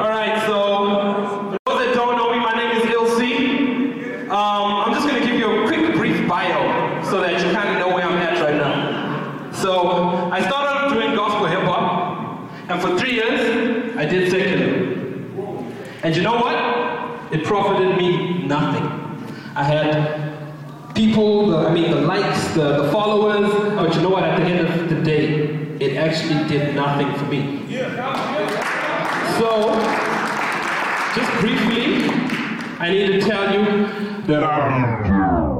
All right, so those that don't know me, my name is. Um, I'm just gonna give you a quick, brief bio so that you kind of know where I'm at right now. So I started doing gospel hip hop, and for three years I did secular. And you know what? It profited me nothing. I had people, the, I mean the likes, the, the followers, but you know what? At the end of the day, it actually did nothing for me. So, just briefly, I need to tell you that I'm